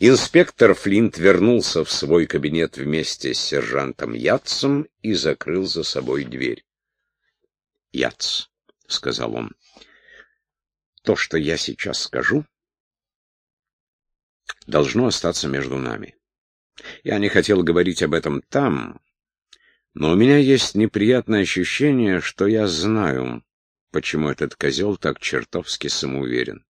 Инспектор Флинт вернулся в свой кабинет вместе с сержантом Ятцем и закрыл за собой дверь. «Ятц», — сказал он, — «то, что я сейчас скажу, должно остаться между нами. Я не хотел говорить об этом там, но у меня есть неприятное ощущение, что я знаю, почему этот козел так чертовски самоуверен.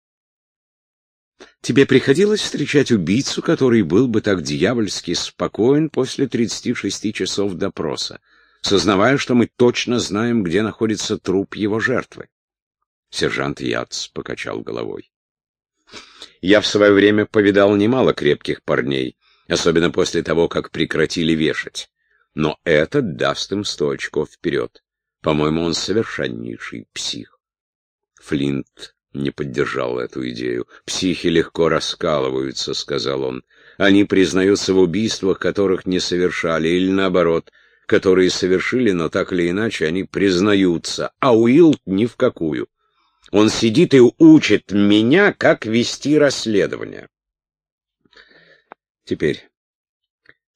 Тебе приходилось встречать убийцу, который был бы так дьявольски спокоен после 36 часов допроса, сознавая, что мы точно знаем, где находится труп его жертвы? Сержант Яц покачал головой. Я в свое время повидал немало крепких парней, особенно после того, как прекратили вешать. Но этот даст им сто очков вперед. По-моему, он совершеннейший псих. Флинт не поддержал эту идею. «Психи легко раскалываются», — сказал он. «Они признаются в убийствах, которых не совершали, или наоборот, которые совершили, но так или иначе они признаются, а Уилд ни в какую. Он сидит и учит меня, как вести расследование». «Теперь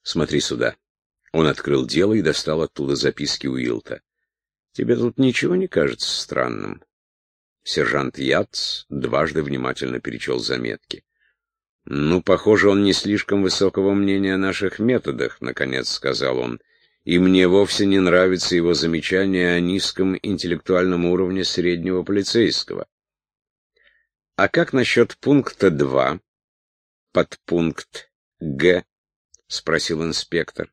смотри сюда». Он открыл дело и достал оттуда записки Уилта. «Тебе тут ничего не кажется странным?» Сержант Яц дважды внимательно перечел заметки. «Ну, похоже, он не слишком высокого мнения о наших методах», — наконец сказал он. «И мне вовсе не нравится его замечание о низком интеллектуальном уровне среднего полицейского». «А как насчет пункта 2, подпункт Г?» — спросил инспектор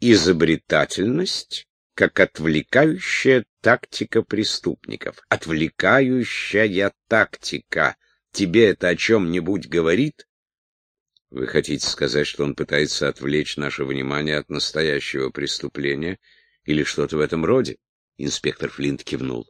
изобретательность как отвлекающая тактика преступников. Отвлекающая тактика. Тебе это о чем-нибудь говорит? Вы хотите сказать, что он пытается отвлечь наше внимание от настоящего преступления или что-то в этом роде? Инспектор Флинт кивнул.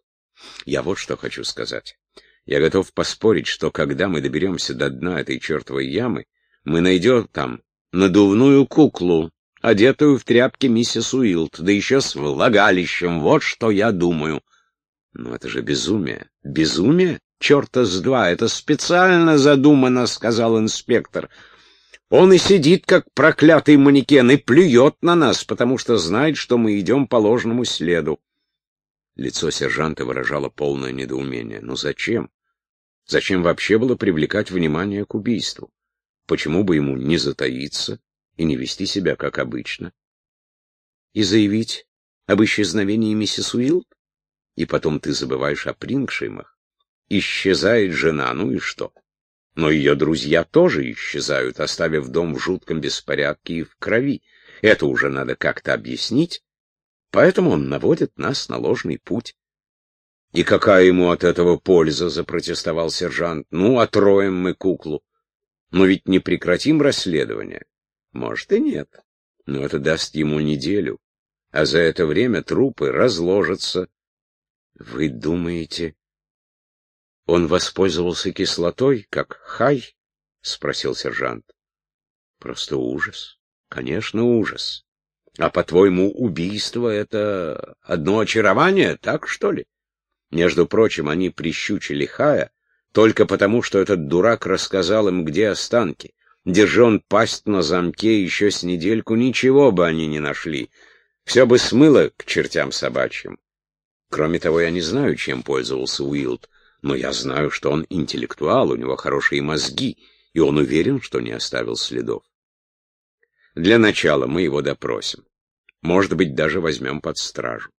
Я вот что хочу сказать. Я готов поспорить, что когда мы доберемся до дна этой чертовой ямы, мы найдем там надувную куклу, одетую в тряпки миссис Уилд, да еще с влагалищем, вот что я думаю. Ну это же безумие. Безумие? Черта с два, это специально задумано, сказал инспектор. Он и сидит, как проклятый манекен, и плюет на нас, потому что знает, что мы идем по ложному следу. Лицо сержанта выражало полное недоумение. Ну зачем? Зачем вообще было привлекать внимание к убийству? Почему бы ему не затаиться и не вести себя как обычно. И заявить об исчезновении миссис Уилд? И потом ты забываешь о Прингшимах. Исчезает жена, ну и что? Но ее друзья тоже исчезают, оставив дом в жутком беспорядке и в крови. Это уже надо как-то объяснить. Поэтому он наводит нас на ложный путь. «И какая ему от этого польза?» — запротестовал сержант. «Ну, отроем мы куклу. Но ведь не прекратим расследование. Может и нет, но это даст ему неделю, а за это время трупы разложатся. Вы думаете, он воспользовался кислотой, как хай? — спросил сержант. Просто ужас. Конечно, ужас. А по-твоему, убийство — это одно очарование, так что ли? Между прочим, они прищучили Хая только потому, что этот дурак рассказал им, где останки. Держи он пасть на замке еще с недельку, ничего бы они не нашли. Все бы смыло к чертям собачьим. Кроме того, я не знаю, чем пользовался Уилд, но я знаю, что он интеллектуал, у него хорошие мозги, и он уверен, что не оставил следов. Для начала мы его допросим. Может быть, даже возьмем под стражу.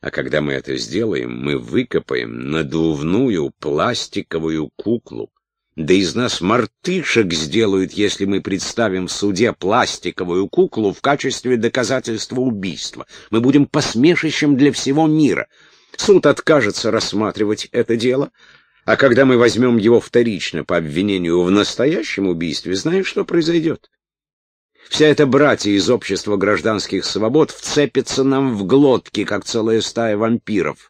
А когда мы это сделаем, мы выкопаем надувную пластиковую куклу, да из нас мартышек сделают, если мы представим в суде пластиковую куклу в качестве доказательства убийства. Мы будем посмешищем для всего мира. Суд откажется рассматривать это дело, а когда мы возьмем его вторично по обвинению в настоящем убийстве, знаешь, что произойдет? Вся эта братья из общества гражданских свобод вцепится нам в глотки, как целая стая вампиров.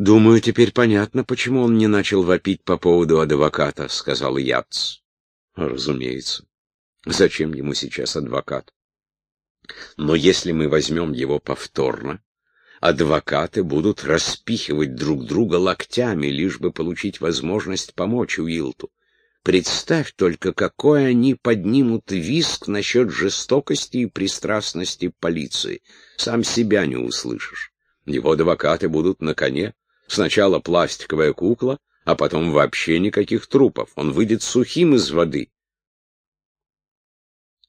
«Думаю, теперь понятно, почему он не начал вопить по поводу адвоката», — сказал Яц. «Разумеется. Зачем ему сейчас адвокат? Но если мы возьмем его повторно, адвокаты будут распихивать друг друга локтями, лишь бы получить возможность помочь Уилту. Представь только, какой они поднимут виск насчет жестокости и пристрастности полиции. Сам себя не услышишь. Его адвокаты будут на коне. Сначала пластиковая кукла, а потом вообще никаких трупов. Он выйдет сухим из воды.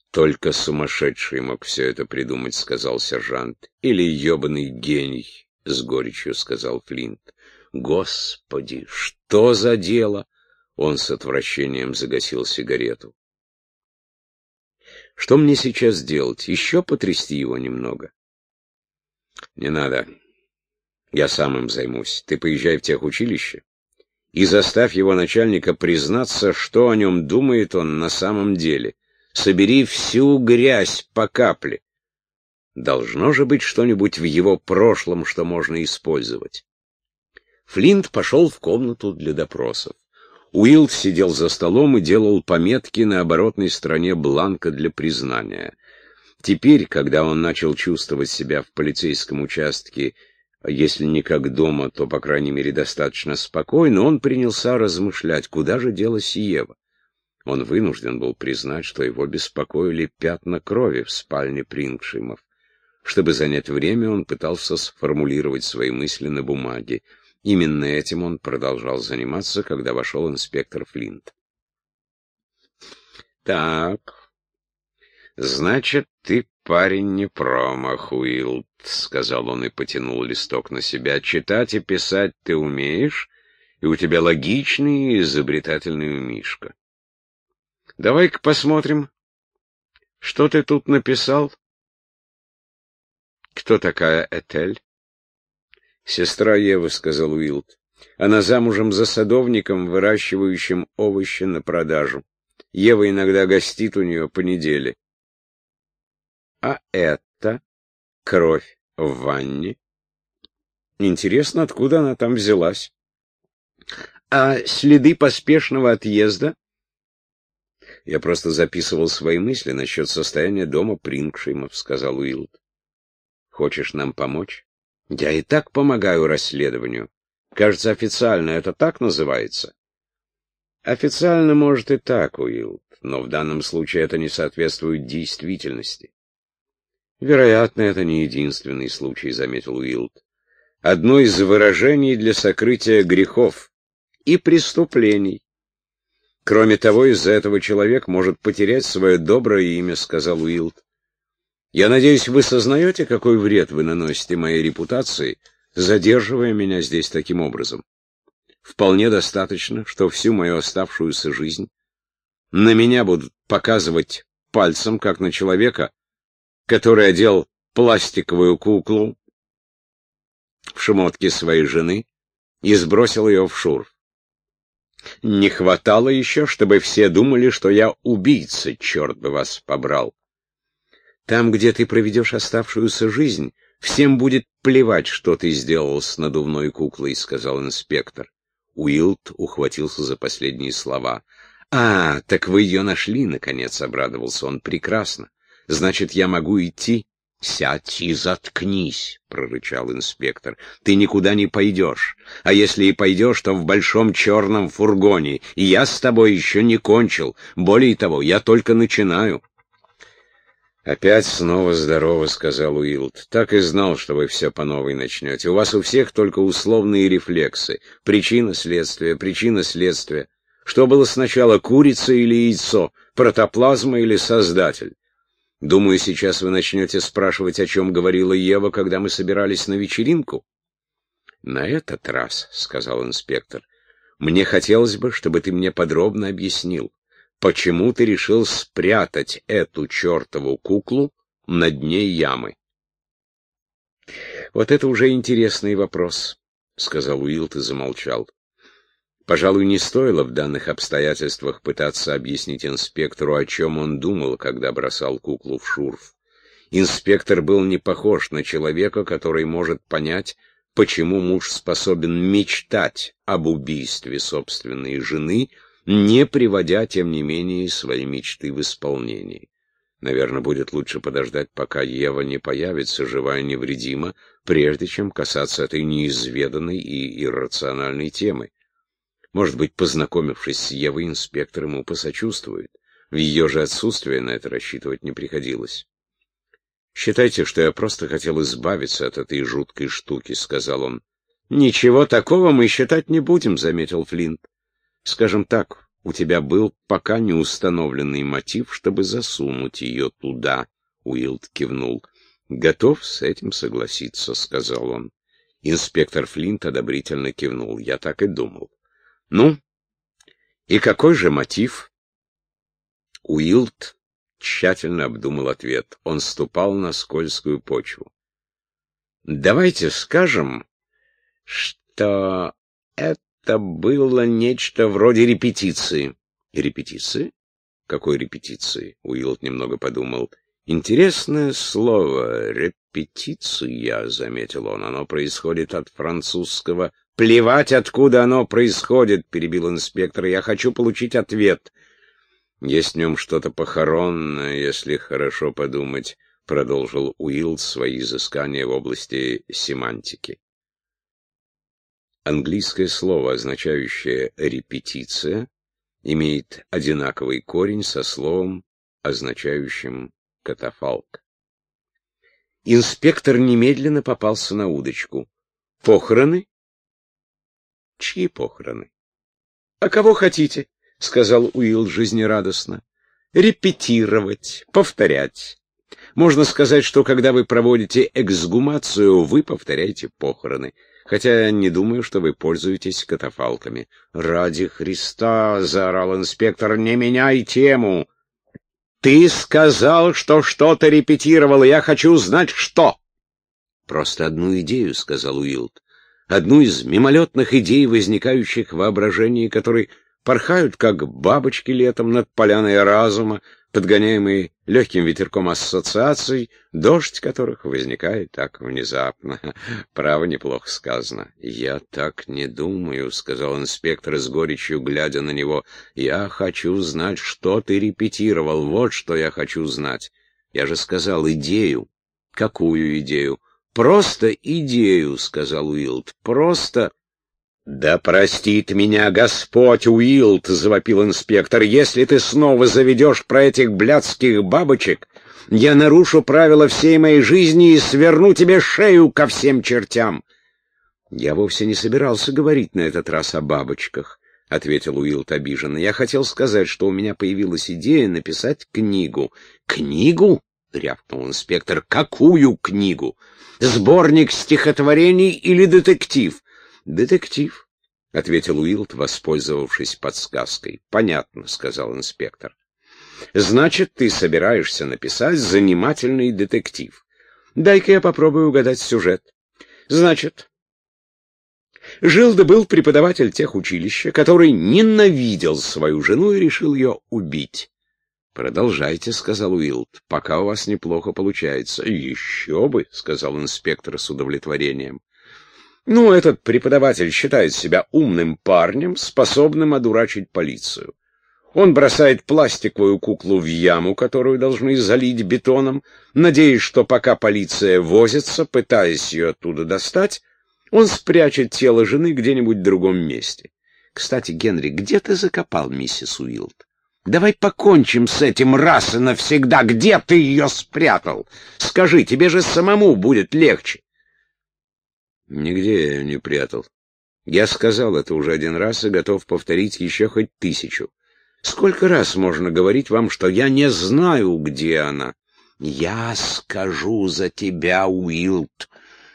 Только сумасшедший мог все это придумать, сказал сержант. Или ебаный гений, с горечью сказал Флинт. Господи, что за дело? Он с отвращением загасил сигарету. Что мне сейчас делать? Еще потрясти его немного? Не надо. Я сам им займусь. Ты поезжай в техучилище и заставь его начальника признаться, что о нем думает он на самом деле. Собери всю грязь по капле. Должно же быть что-нибудь в его прошлом, что можно использовать. Флинт пошел в комнату для допросов. Уилд сидел за столом и делал пометки на оборотной стороне бланка для признания. Теперь, когда он начал чувствовать себя в полицейском участке, если не как дома, то, по крайней мере, достаточно спокойно, он принялся размышлять, куда же делась Ева. Он вынужден был признать, что его беспокоили пятна крови в спальне Прингшимов. Чтобы занять время, он пытался сформулировать свои мысли на бумаге. Именно этим он продолжал заниматься, когда вошел инспектор Флинт. «Так, значит, ты парень не промах, Уилд», — сказал он и потянул листок на себя. «Читать и писать ты умеешь, и у тебя логичный и изобретательный умишка. Давай-ка посмотрим, что ты тут написал. Кто такая Этель?» «Сестра Евы», — сказал Уилд. «Она замужем за садовником, выращивающим овощи на продажу. Ева иногда гостит у нее по неделе». «А это кровь в ванне?» «Интересно, откуда она там взялась?» «А следы поспешного отъезда?» «Я просто записывал свои мысли насчет состояния дома Прингшимов», — сказал Уилд. «Хочешь нам помочь?» Я и так помогаю расследованию. Кажется, официально это так называется. Официально, может, и так, Уилд, но в данном случае это не соответствует действительности. Вероятно, это не единственный случай, заметил Уилд. Одно из выражений для сокрытия грехов и преступлений. Кроме того, из-за этого человек может потерять свое доброе имя, сказал Уилд. Я надеюсь, вы сознаете, какой вред вы наносите моей репутации, задерживая меня здесь таким образом. Вполне достаточно, что всю мою оставшуюся жизнь на меня будут показывать пальцем, как на человека, который одел пластиковую куклу в шмотке своей жены и сбросил ее в шурф. Не хватало еще, чтобы все думали, что я убийца, черт бы вас побрал. Там, где ты проведешь оставшуюся жизнь, всем будет плевать, что ты сделал с надувной куклой, — сказал инспектор. Уилд ухватился за последние слова. «А, так вы ее нашли, — наконец обрадовался он. Прекрасно. Значит, я могу идти?» «Сядь и заткнись», — прорычал инспектор. «Ты никуда не пойдешь. А если и пойдешь, то в большом черном фургоне. И я с тобой еще не кончил. Более того, я только начинаю». «Опять снова здорово», — сказал Уилд. «Так и знал, что вы все по новой начнете. У вас у всех только условные рефлексы. Причина следствия, причина следствия. Что было сначала, курица или яйцо, протоплазма или создатель? Думаю, сейчас вы начнете спрашивать, о чем говорила Ева, когда мы собирались на вечеринку». «На этот раз», — сказал инспектор, — «мне хотелось бы, чтобы ты мне подробно объяснил, почему ты решил спрятать эту чертову куклу на дне ямы? Вот это уже интересный вопрос, сказал Уилт и замолчал. Пожалуй, не стоило в данных обстоятельствах пытаться объяснить инспектору, о чем он думал, когда бросал куклу в шурф. Инспектор был не похож на человека, который может понять, почему муж способен мечтать об убийстве собственной жены, не приводя, тем не менее, свои мечты в исполнение. Наверное, будет лучше подождать, пока Ева не появится, живая и невредима, прежде чем касаться этой неизведанной и иррациональной темы. Может быть, познакомившись с Евой, инспектор ему посочувствует. В ее же отсутствие на это рассчитывать не приходилось. «Считайте, что я просто хотел избавиться от этой жуткой штуки», — сказал он. «Ничего такого мы считать не будем», — заметил Флинт. «Скажем так, у тебя был пока не установленный мотив, чтобы засунуть ее туда», — Уилд кивнул. «Готов с этим согласиться», — сказал он. Инспектор Флинт одобрительно кивнул. «Я так и думал». «Ну, и какой же мотив?» Уилд тщательно обдумал ответ. Он ступал на скользкую почву. «Давайте скажем, что это было нечто вроде репетиции». «Репетиции? Какой репетиции?» Уилд немного подумал. «Интересное слово «репетиция», — заметил он. «Оно происходит от французского...» «Плевать, откуда оно происходит», — перебил инспектор. «Я хочу получить ответ». Есть в нем что-то похоронное, если хорошо подумать, — продолжил Уилд свои изыскания в области семантики. Английское слово, означающее «репетиция», имеет одинаковый корень со словом, означающим «катафалк». Инспектор немедленно попался на удочку. «Похороны?» «Чьи похороны?» «А кого хотите?» — сказал Уилл жизнерадостно. «Репетировать, повторять. Можно сказать, что когда вы проводите эксгумацию, вы повторяете похороны. Хотя не думаю, что вы пользуетесь катафалками». «Ради Христа!» — заорал инспектор. «Не меняй тему!» «Ты сказал, что что-то репетировал, я хочу знать, что!» «Просто одну идею», — сказал Уилд. «Одну из мимолетных идей, возникающих в воображении, который порхают, как бабочки летом над поляной разума, подгоняемые легким ветерком ассоциаций, дождь которых возникает так внезапно. Право, неплохо сказано. «Я так не думаю», — сказал инспектор с горечью, глядя на него. «Я хочу знать, что ты репетировал. Вот что я хочу знать. Я же сказал идею». «Какую идею?» «Просто идею», — сказал Уилд. «Просто...» «Да простит меня Господь, Уилд!» — завопил инспектор. «Если ты снова заведешь про этих блядских бабочек, я нарушу правила всей моей жизни и сверну тебе шею ко всем чертям!» «Я вовсе не собирался говорить на этот раз о бабочках», — ответил Уилд обиженно. «Я хотел сказать, что у меня появилась идея написать книгу». «Книгу?» — рявкнул инспектор. «Какую книгу? Сборник стихотворений или детектив?» «Детектив», — ответил Уилд, воспользовавшись подсказкой. «Понятно», — сказал инспектор. «Значит, ты собираешься написать занимательный детектив. Дай-ка я попробую угадать сюжет. Значит, жил да был преподаватель тех училища, который ненавидел свою жену и решил ее убить». «Продолжайте», — сказал Уилд, — «пока у вас неплохо получается». «Еще бы», — сказал инспектор с удовлетворением. Ну, этот преподаватель считает себя умным парнем, способным одурачить полицию. Он бросает пластиковую куклу в яму, которую должны залить бетоном, надеясь, что пока полиция возится, пытаясь ее оттуда достать, он спрячет тело жены где-нибудь в другом месте. Кстати, Генри, где ты закопал миссис Уилд? Давай покончим с этим раз и навсегда. Где ты ее спрятал? Скажи, тебе же самому будет легче. Нигде я ее не прятал. Я сказал это уже один раз и готов повторить еще хоть тысячу. Сколько раз можно говорить вам, что я не знаю, где она? Я скажу за тебя, Уилд,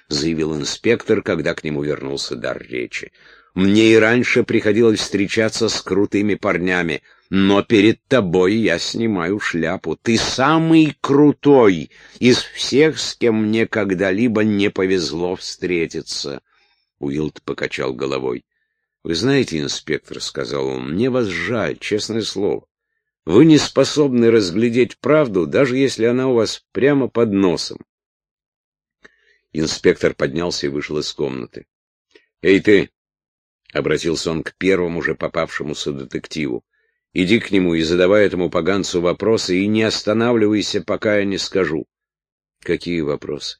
заявил инспектор, когда к нему вернулся дар речи. Мне и раньше приходилось встречаться с крутыми парнями, но перед тобой я снимаю шляпу. Ты самый крутой из всех, с кем мне когда-либо не повезло встретиться. Уилд покачал головой. «Вы знаете, инспектор, — сказал он, — мне вас жаль, честное слово. Вы не способны разглядеть правду, даже если она у вас прямо под носом. Инспектор поднялся и вышел из комнаты. «Эй, ты!» — обратился он к первому же попавшемуся детективу. Иди к нему и задавай этому поганцу вопросы, и не останавливайся, пока я не скажу. Какие вопросы?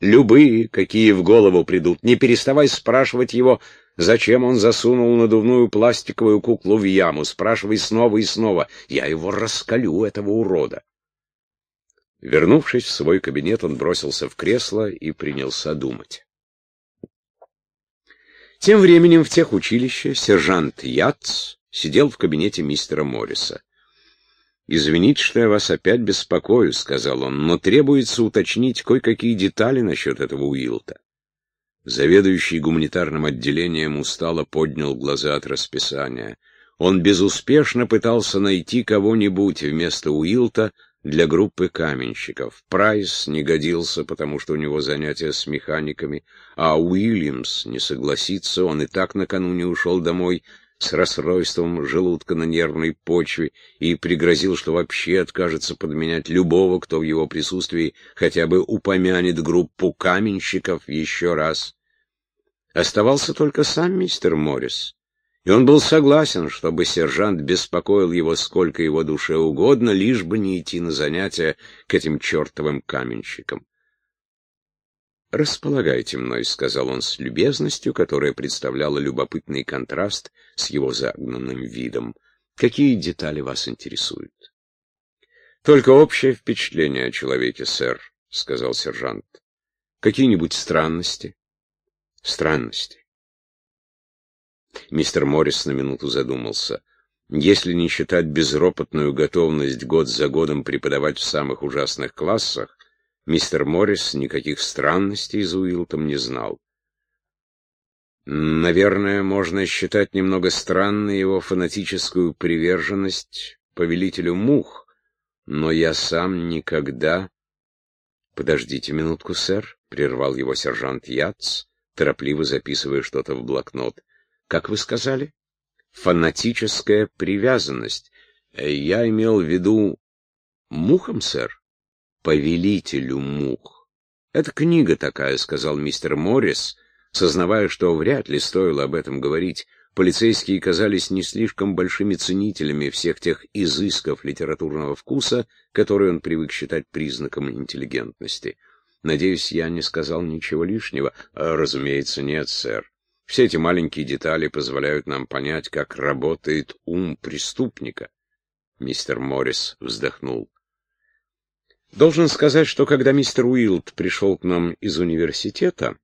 Любые, какие в голову придут. Не переставай спрашивать его, зачем он засунул надувную пластиковую куклу в яму. Спрашивай снова и снова. Я его раскалю, этого урода. Вернувшись в свой кабинет, он бросился в кресло и принялся думать. Тем временем в техучилище сержант Яц сидел в кабинете мистера Морриса. «Извините, что я вас опять беспокою», — сказал он, — «но требуется уточнить кое-какие детали насчет этого Уилта». Заведующий гуманитарным отделением устало поднял глаза от расписания. Он безуспешно пытался найти кого-нибудь вместо Уилта для группы каменщиков. Прайс не годился, потому что у него занятия с механиками, а Уильямс не согласится, он и так накануне ушел домой с расстройством желудка на нервной почве и пригрозил, что вообще откажется подменять любого, кто в его присутствии хотя бы упомянет группу каменщиков еще раз. Оставался только сам мистер Моррис, и он был согласен, чтобы сержант беспокоил его сколько его душе угодно, лишь бы не идти на занятия к этим чертовым каменщикам. «Располагайте мной», — сказал он с любезностью, которая представляла любопытный контраст с его загнанным видом. «Какие детали вас интересуют?» «Только общее впечатление о человеке, сэр», — сказал сержант. «Какие-нибудь странности?» «Странности». Мистер Моррис на минуту задумался. Если не считать безропотную готовность год за годом преподавать в самых ужасных классах, Мистер Моррис никаких странностей за Уилтом не знал. Наверное, можно считать немного странной его фанатическую приверженность повелителю мух, но я сам никогда... Подождите минутку, сэр, — прервал его сержант Яц, торопливо записывая что-то в блокнот. Как вы сказали? Фанатическая привязанность. Я имел в виду мухам, сэр повелителю мух. «Это книга такая», — сказал мистер Моррис, сознавая, что вряд ли стоило об этом говорить. Полицейские казались не слишком большими ценителями всех тех изысков литературного вкуса, которые он привык считать признаком интеллигентности. Надеюсь, я не сказал ничего лишнего. Разумеется, нет, сэр. Все эти маленькие детали позволяют нам понять, как работает ум преступника. Мистер Моррис вздохнул. Должен сказать, что когда мистер Уилд пришел к нам из университета,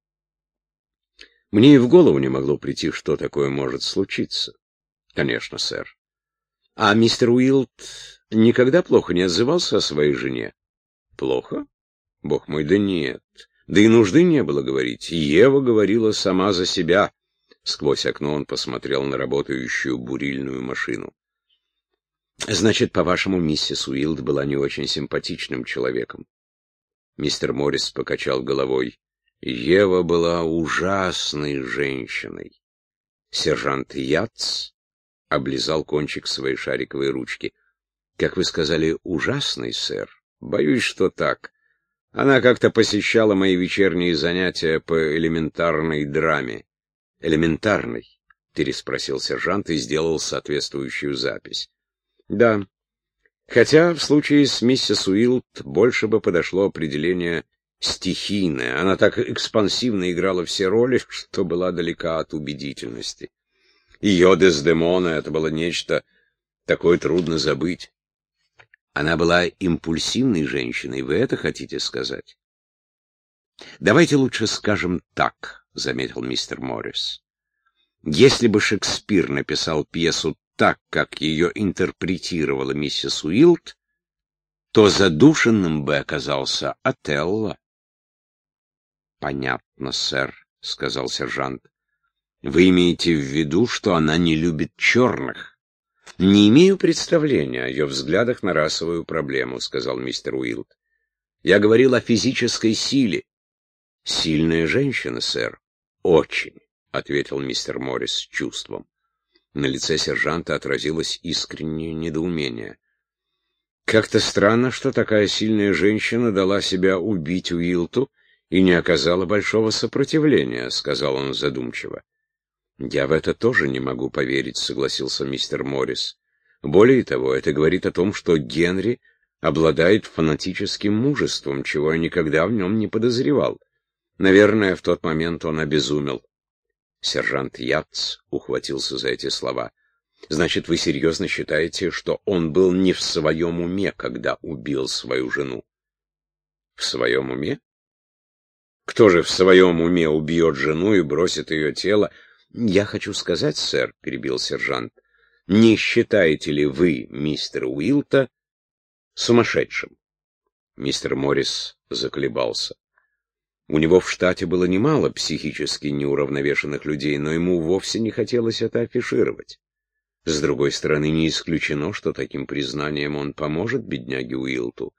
мне и в голову не могло прийти, что такое может случиться. Конечно, сэр. А мистер Уилд никогда плохо не отзывался о своей жене? Плохо? Бог мой, да нет. Да и нужды не было говорить. Ева говорила сама за себя. Сквозь окно он посмотрел на работающую бурильную машину. Значит, по-вашему, миссис Уилд была не очень симпатичным человеком? Мистер Моррис покачал головой. Ева была ужасной женщиной. Сержант Яц облизал кончик своей шариковой ручки. Как вы сказали, ужасный, сэр? Боюсь, что так. Она как-то посещала мои вечерние занятия по элементарной драме. Элементарной? переспросил сержант и сделал соответствующую запись. Да. Хотя в случае с миссис Уилд больше бы подошло определение стихийное. Она так экспансивно играла все роли, что была далека от убедительности. Ее Дездемона — это было нечто такое трудно забыть. Она была импульсивной женщиной, вы это хотите сказать? Давайте лучше скажем так, — заметил мистер Моррис. Если бы Шекспир написал пьесу так, как ее интерпретировала миссис Уилд, то задушенным бы оказался Отелло. «Понятно, сэр», — сказал сержант. «Вы имеете в виду, что она не любит черных?» «Не имею представления о ее взглядах на расовую проблему», — сказал мистер Уилд. «Я говорил о физической силе». «Сильная женщина, сэр». «Очень», — ответил мистер Моррис с чувством. На лице сержанта отразилось искреннее недоумение. Как-то странно, что такая сильная женщина дала себя убить Уилту и не оказала большого сопротивления, — сказал он задумчиво. «Я в это тоже не могу поверить», — согласился мистер Моррис. «Более того, это говорит о том, что Генри обладает фанатическим мужеством, чего я никогда в нем не подозревал. Наверное, в тот момент он обезумел. Сержант Яц ухватился за эти слова. Значит, вы серьезно считаете, что он был не в своем уме, когда убил свою жену? В своем уме? Кто же в своем уме убьет жену и бросит ее тело? Я хочу сказать, сэр, — перебил сержант, — не считаете ли вы мистера Уилта сумасшедшим? Мистер Моррис заколебался. У него в штате было немало психически неуравновешенных людей, но ему вовсе не хотелось это афишировать. С другой стороны, не исключено, что таким признанием он поможет бедняге Уилту.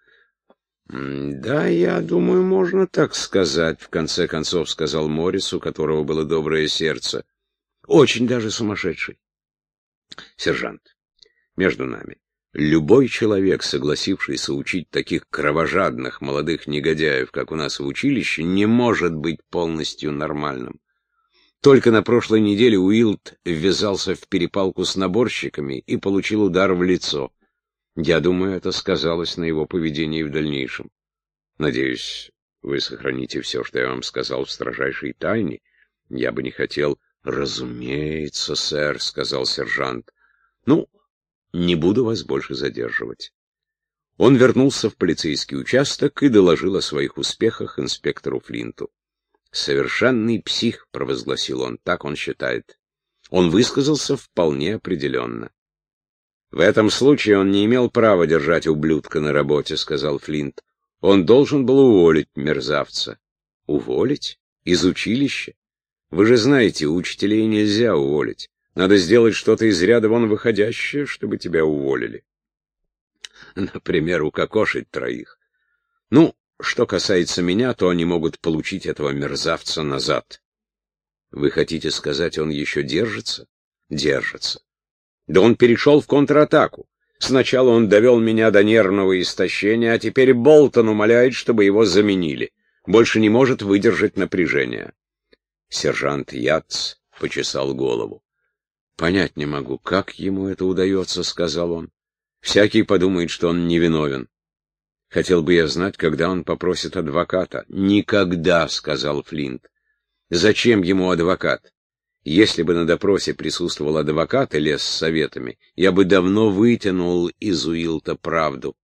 «Да, я думаю, можно так сказать», — в конце концов сказал Моррис, у которого было доброе сердце. «Очень даже сумасшедший». «Сержант, между нами, любой человек, согласившийся учить таких кровожадных молодых негодяев, как у нас в училище, не может быть полностью нормальным. Только на прошлой неделе Уилд ввязался в перепалку с наборщиками и получил удар в лицо. Я думаю, это сказалось на его поведении в дальнейшем. Надеюсь, вы сохраните все, что я вам сказал в строжайшей тайне. Я бы не хотел... Разумеется, сэр, — сказал сержант. Ну, не буду вас больше задерживать. Он вернулся в полицейский участок и доложил о своих успехах инспектору Флинту. «Совершенный псих», — провозгласил он, — так он считает. Он высказался вполне определенно. «В этом случае он не имел права держать ублюдка на работе», — сказал Флинт. «Он должен был уволить мерзавца». «Уволить? Из училища? Вы же знаете, учителей нельзя уволить. Надо сделать что-то из ряда вон выходящее, чтобы тебя уволили». «Например, укокошить троих. Ну, что касается меня, то они могут получить этого мерзавца назад. Вы хотите сказать, он еще держится? Держится. Да он перешел в контратаку. Сначала он довел меня до нервного истощения, а теперь Болтон умоляет, чтобы его заменили. Больше не может выдержать напряжение. Сержант Яц почесал голову. «Понять не могу, как ему это удается», — сказал он. «Всякий подумает, что он невиновен. Хотел бы я знать, когда он попросит адвоката. Никогда, сказал Флинт. Зачем ему адвокат? Если бы на допросе присутствовал адвокат и лез с советами, я бы давно вытянул из Уилта правду.